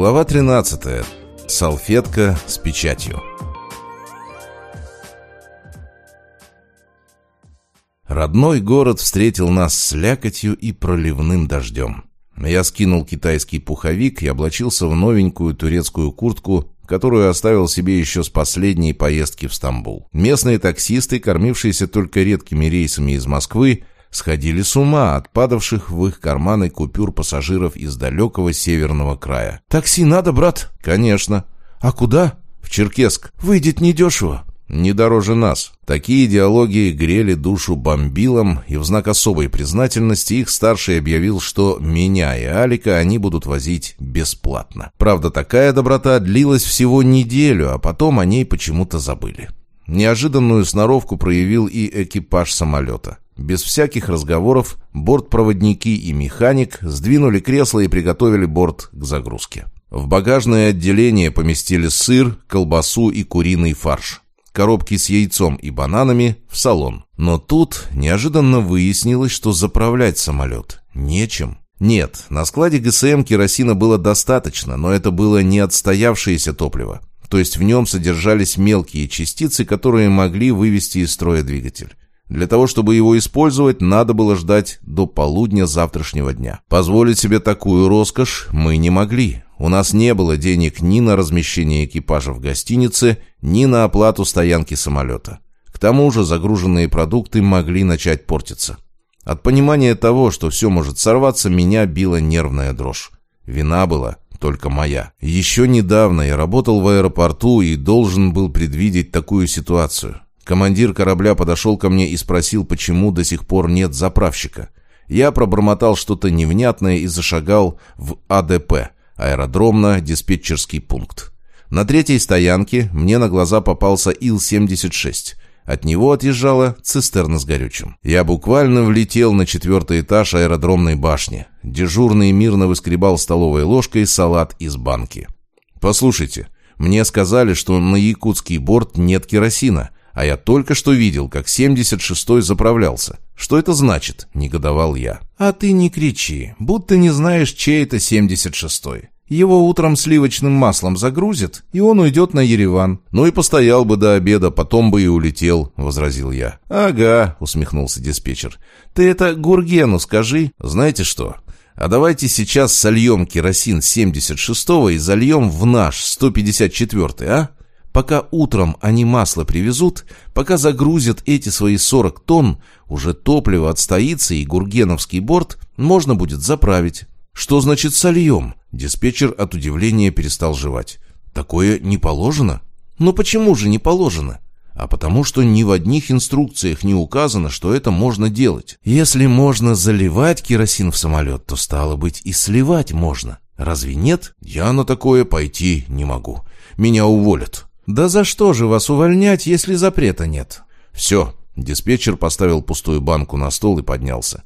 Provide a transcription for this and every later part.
Глава 13. Салфетка с печатью. Родной город встретил нас с лякотью и проливным дождем. Я скинул китайский пуховик и облачился в новенькую турецкую куртку, которую оставил себе еще с последней поездки в Стамбул. Местные таксисты, кормившиеся только редкими рейсами из Москвы, сходили с ума от падавших в их карманы купюр пассажиров из далекого северного края. «Такси надо, брат?» «Конечно». «А куда?» «В Черкесск. Выйдет недешево». «Не дороже нас». Такие идеологии грели душу бомбилам, и в знак особой признательности их старший объявил, что меня и Алика они будут возить бесплатно. Правда, такая доброта длилась всего неделю, а потом о ней почему-то забыли. Неожиданную сноровку проявил и экипаж самолета. Без всяких разговоров бортпроводники и механик сдвинули кресло и приготовили борт к загрузке. В багажное отделение поместили сыр, колбасу и куриный фарш. Коробки с яйцом и бананами в салон. Но тут неожиданно выяснилось, что заправлять самолет нечем. Нет, на складе ГСМ керосина было достаточно, но это было не отстоявшееся топливо. То есть в нем содержались мелкие частицы, которые могли вывести из строя двигатель. Для того, чтобы его использовать, надо было ждать до полудня завтрашнего дня. Позволить себе такую роскошь мы не могли. У нас не было денег ни на размещение экипажа в гостинице, ни на оплату стоянки самолета. К тому же загруженные продукты могли начать портиться. От понимания того, что все может сорваться, меня била нервная дрожь. Вина была только моя. Еще недавно я работал в аэропорту и должен был предвидеть такую ситуацию. Командир корабля подошел ко мне и спросил, почему до сих пор нет заправщика. Я пробормотал что-то невнятное и зашагал в АДП, аэродромно-диспетчерский пункт. На третьей стоянке мне на глаза попался Ил-76. От него отъезжала цистерна с горючим. Я буквально влетел на четвертый этаж аэродромной башни. Дежурный мирно выскребал столовой ложкой салат из банки. «Послушайте, мне сказали, что на якутский борт нет керосина, а я только что видел, как 76-й заправлялся. Что это значит?» – негодовал я. «А ты не кричи, будто не знаешь, чей это 76-й. Его утром сливочным маслом загрузят, и он уйдет на Ереван. Ну и постоял бы до обеда, потом бы и улетел», — возразил я. «Ага», — усмехнулся диспетчер. «Ты это Гургену скажи. Знаете что? А давайте сейчас сольем керосин 76-го и зальем в наш 154-й, а? Пока утром они масло привезут, пока загрузят эти свои 40 тонн, уже топливо отстоится и Гургеновский борт можно будет заправить. Что значит сольем? Диспетчер от удивления перестал жевать. Такое не положено? Но почему же не положено? А потому что ни в одних инструкциях не указано, что это можно делать. Если можно заливать керосин в самолет, то стало быть и сливать можно. Разве нет? Я на такое пойти не могу. Меня уволят. «Да за что же вас увольнять, если запрета нет?» «Все». Диспетчер поставил пустую банку на стол и поднялся.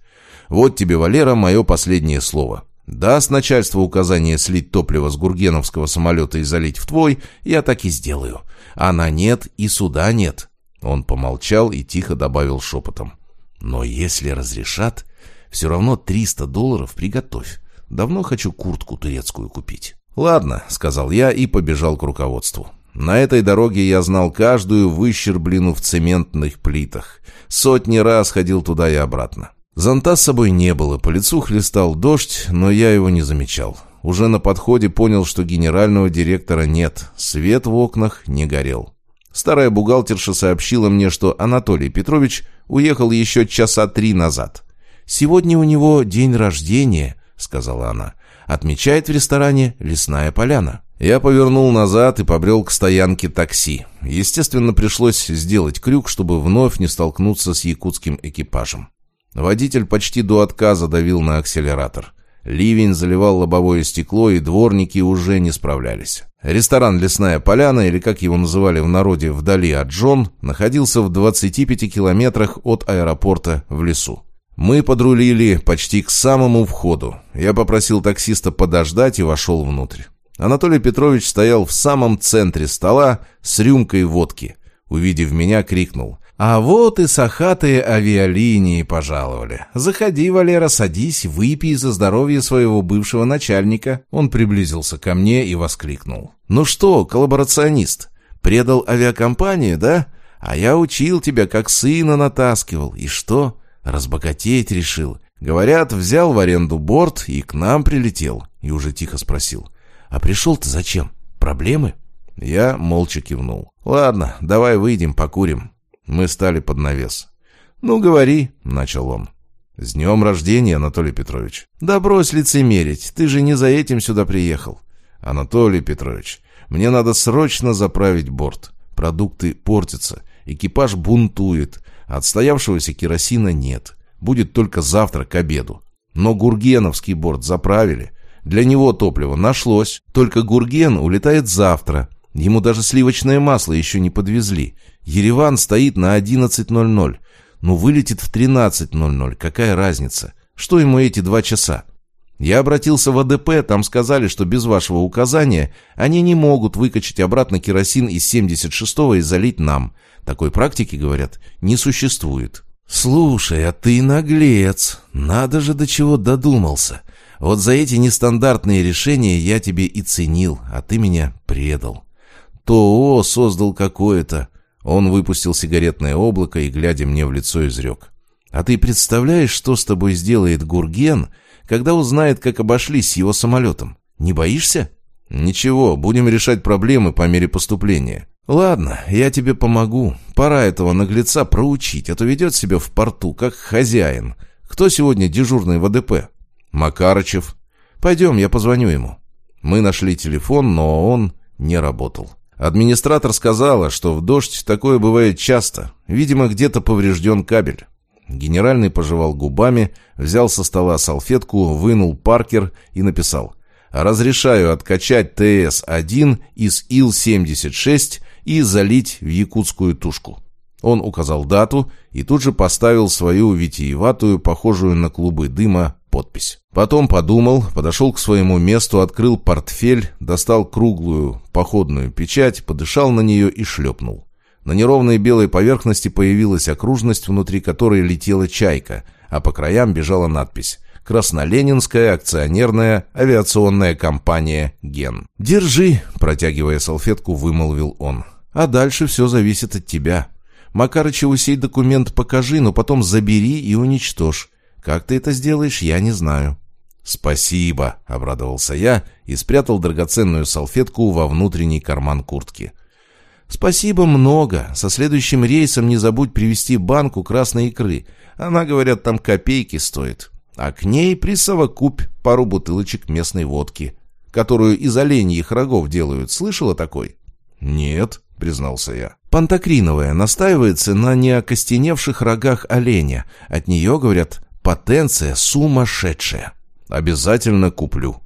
«Вот тебе, Валера, мое последнее слово. Даст начальство указание слить топливо с гургеновского самолета и залить в твой, я так и сделаю. Она нет и суда нет». Он помолчал и тихо добавил шепотом. «Но если разрешат, все равно 300 долларов приготовь. Давно хочу куртку турецкую купить». «Ладно», — сказал я и побежал к руководству. На этой дороге я знал каждую выщерблину в цементных плитах. Сотни раз ходил туда и обратно. Зонта с собой не было, по лицу хлестал дождь, но я его не замечал. Уже на подходе понял, что генерального директора нет, свет в окнах не горел. Старая бухгалтерша сообщила мне, что Анатолий Петрович уехал еще часа три назад. «Сегодня у него день рождения», — сказала она. «Отмечает в ресторане «Лесная поляна». Я повернул назад и побрел к стоянке такси. Естественно, пришлось сделать крюк, чтобы вновь не столкнуться с якутским экипажем. Водитель почти до отказа давил на акселератор. Ливень заливал лобовое стекло, и дворники уже не справлялись. Ресторан «Лесная поляна», или как его называли в народе «Вдали от Джон», находился в 25 километрах от аэропорта в лесу. Мы подрулили почти к самому входу. Я попросил таксиста подождать и вошел внутрь. Анатолий Петрович стоял в самом центре стола с рюмкой водки. Увидев меня, крикнул. А вот и сахатые авиалинии пожаловали. Заходи, Валера, садись, выпей за здоровье своего бывшего начальника. Он приблизился ко мне и воскликнул. Ну что, коллаборационист, предал авиакомпанию, да? А я учил тебя, как сына натаскивал. И что? Разбогатеть решил. Говорят, взял в аренду борт и к нам прилетел. И уже тихо спросил. А пришел-то зачем? Проблемы? Я молча кивнул. Ладно, давай выйдем, покурим. Мы стали под навес. «Ну, говори», — начал он. «С днем рождения, Анатолий Петрович». «Да брось лицемерить, ты же не за этим сюда приехал». «Анатолий Петрович, мне надо срочно заправить борт. Продукты портятся, экипаж бунтует, отстоявшегося керосина нет. Будет только завтра к обеду. Но Гургеновский борт заправили. Для него топливо нашлось, только Гурген улетает завтра. Ему даже сливочное масло еще не подвезли. Ереван стоит на 11.00. Ну, вылетит в 13.00. Какая разница? Что ему эти два часа? Я обратился в АДП, там сказали, что без вашего указания они не могут выкачать обратно керосин из 76-го и залить нам. Такой практики, говорят, не существует. Слушай, а ты наглец. Надо же до чего додумался. Вот за эти нестандартные решения я тебе и ценил, а ты меня предал. ТОО создал какое-то. Он выпустил сигаретное облако и, глядя мне в лицо, изрек. «А ты представляешь, что с тобой сделает Гурген, когда узнает, как обошлись с его самолетом? Не боишься?» «Ничего, будем решать проблемы по мере поступления». «Ладно, я тебе помогу. Пора этого наглеца проучить, а то ведет себя в порту, как хозяин. Кто сегодня дежурный в АДП?» «Макарычев». «Пойдем, я позвоню ему». Мы нашли телефон, но он не работал. Администратор сказала, что в дождь такое бывает часто. Видимо, где-то поврежден кабель. Генеральный пожевал губами, взял со стола салфетку, вынул Паркер и написал «Разрешаю откачать ТС-1 из Ил-76 и залить в якутскую тушку». Он указал дату и тут же поставил свою витиеватую, похожую на клубы дыма, подпись. Потом подумал, подошел к своему месту, открыл портфель, достал круглую походную печать, подышал на нее и шлепнул. На неровной белой поверхности появилась окружность, внутри которой летела чайка, а по краям бежала надпись «Красноленинская акционерная авиационная компания «Ген». «Держи», — протягивая салфетку, вымолвил он. «А дальше все зависит от тебя. Макарычеву сей документ покажи, но потом забери и уничтожь. Как ты это сделаешь, я не знаю». «Спасибо», — обрадовался я и спрятал драгоценную салфетку во внутренний карман куртки. «Спасибо много. Со следующим рейсом не забудь привезти банку красной икры. Она, говорят, там копейки стоит. А к ней присовокупь пару бутылочек местной водки, которую из оленьих рогов делают. Слышала такой?» «Нет», — признался я. «Пантокриновая настаивается на неокостеневших рогах оленя. От нее, говорят, Потенция сумасшедшая. Обязательно куплю.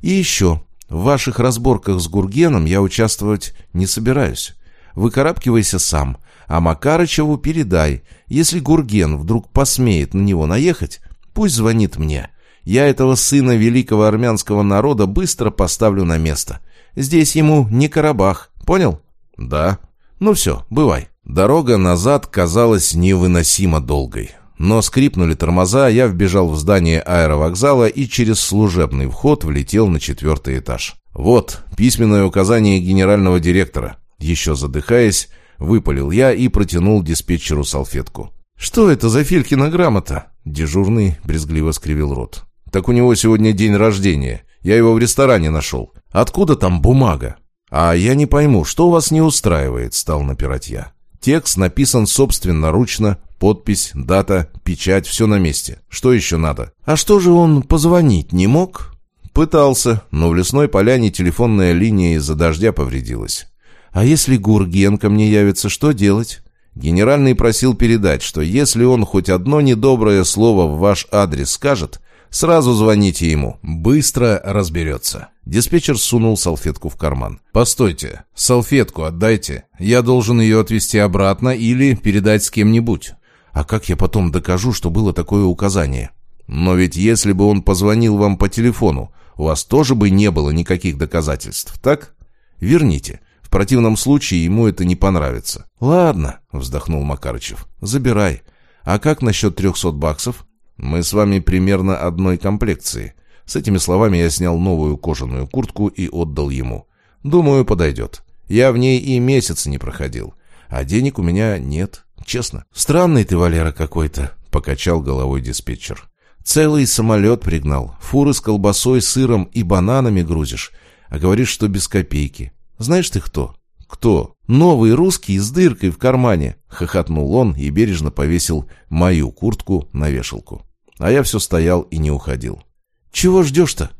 И еще, в ваших разборках с Гургеном я участвовать не собираюсь. Выкарабкивайся сам, а Макарычеву передай. Если Гурген вдруг посмеет на него наехать, пусть звонит мне. Я этого сына великого армянского народа быстро поставлю на место. Здесь ему не Карабах, понял? Да. Ну все, бывай. Дорога назад казалась невыносимо долгой. Но скрипнули тормоза, я вбежал в здание аэровокзала и через служебный вход влетел на четвертый этаж. Вот, письменное указание генерального директора. Еще задыхаясь, выпалил я и протянул диспетчеру салфетку. «Что это за Филькина грамота?» Дежурный брезгливо скривил рот. «Так у него сегодня день рождения. Я его в ресторане нашел. Откуда там бумага?» «А я не пойму, что вас не устраивает?» — стал напирать я. Текст написан собственноручно, подпись, дата, печать, все на месте. Что еще надо? А что же он позвонить не мог? Пытался, но в лесной поляне телефонная линия из-за дождя повредилась. А если Гурген ко мне явится, что делать? Генеральный просил передать, что если он хоть одно недоброе слово в ваш адрес скажет, Сразу звоните ему. Быстро разберется». Диспетчер сунул салфетку в карман. «Постойте, салфетку отдайте. Я должен ее отвезти обратно или передать с кем-нибудь. А как я потом докажу, что было такое указание? Но ведь если бы он позвонил вам по телефону, у вас тоже бы не было никаких доказательств, так? Верните. В противном случае ему это не понравится. «Ладно», — вздохнул Макарычев, — «забирай. А как насчет трехсот баксов?» «Мы с вами примерно одной комплекции». С этими словами я снял новую кожаную куртку и отдал ему. «Думаю, подойдет. Я в ней и месяц не проходил. А денег у меня нет, честно». «Странный ты, Валера, какой-то», — покачал головой диспетчер. «Целый самолет пригнал, фуры с колбасой, сыром и бананами грузишь, а говоришь, что без копейки. Знаешь ты кто?» «Кто?» «Новый русский с дыркой в кармане», — хохотнул он и бережно повесил мою куртку на вешалку. А я все стоял и не уходил. «Чего ждешь-то?»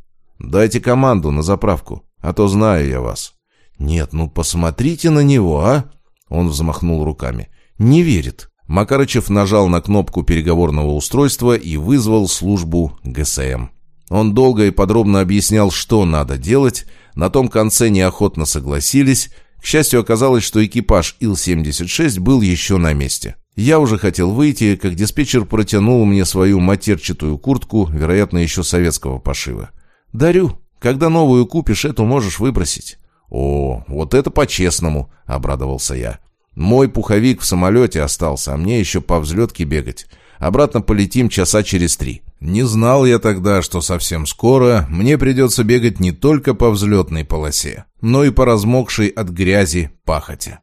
«Дайте команду на заправку, а то знаю я вас». «Нет, ну посмотрите на него, а!» Он взмахнул руками. «Не верит». Макарычев нажал на кнопку переговорного устройства и вызвал службу ГСМ. Он долго и подробно объяснял, что надо делать, на том конце неохотно согласились. К счастью, оказалось, что экипаж Ил-76 был еще на месте. Я уже хотел выйти, как диспетчер протянул мне свою матерчатую куртку, вероятно, еще советского пошива. «Дарю. Когда новую купишь, эту можешь выбросить». «О, вот это по-честному», — обрадовался я. «Мой пуховик в самолете остался, а мне еще по взлетке бегать. Обратно полетим часа через три». Не знал я тогда, что совсем скоро мне придется бегать не только по взлетной полосе, но и по размокшей от грязи пахоте.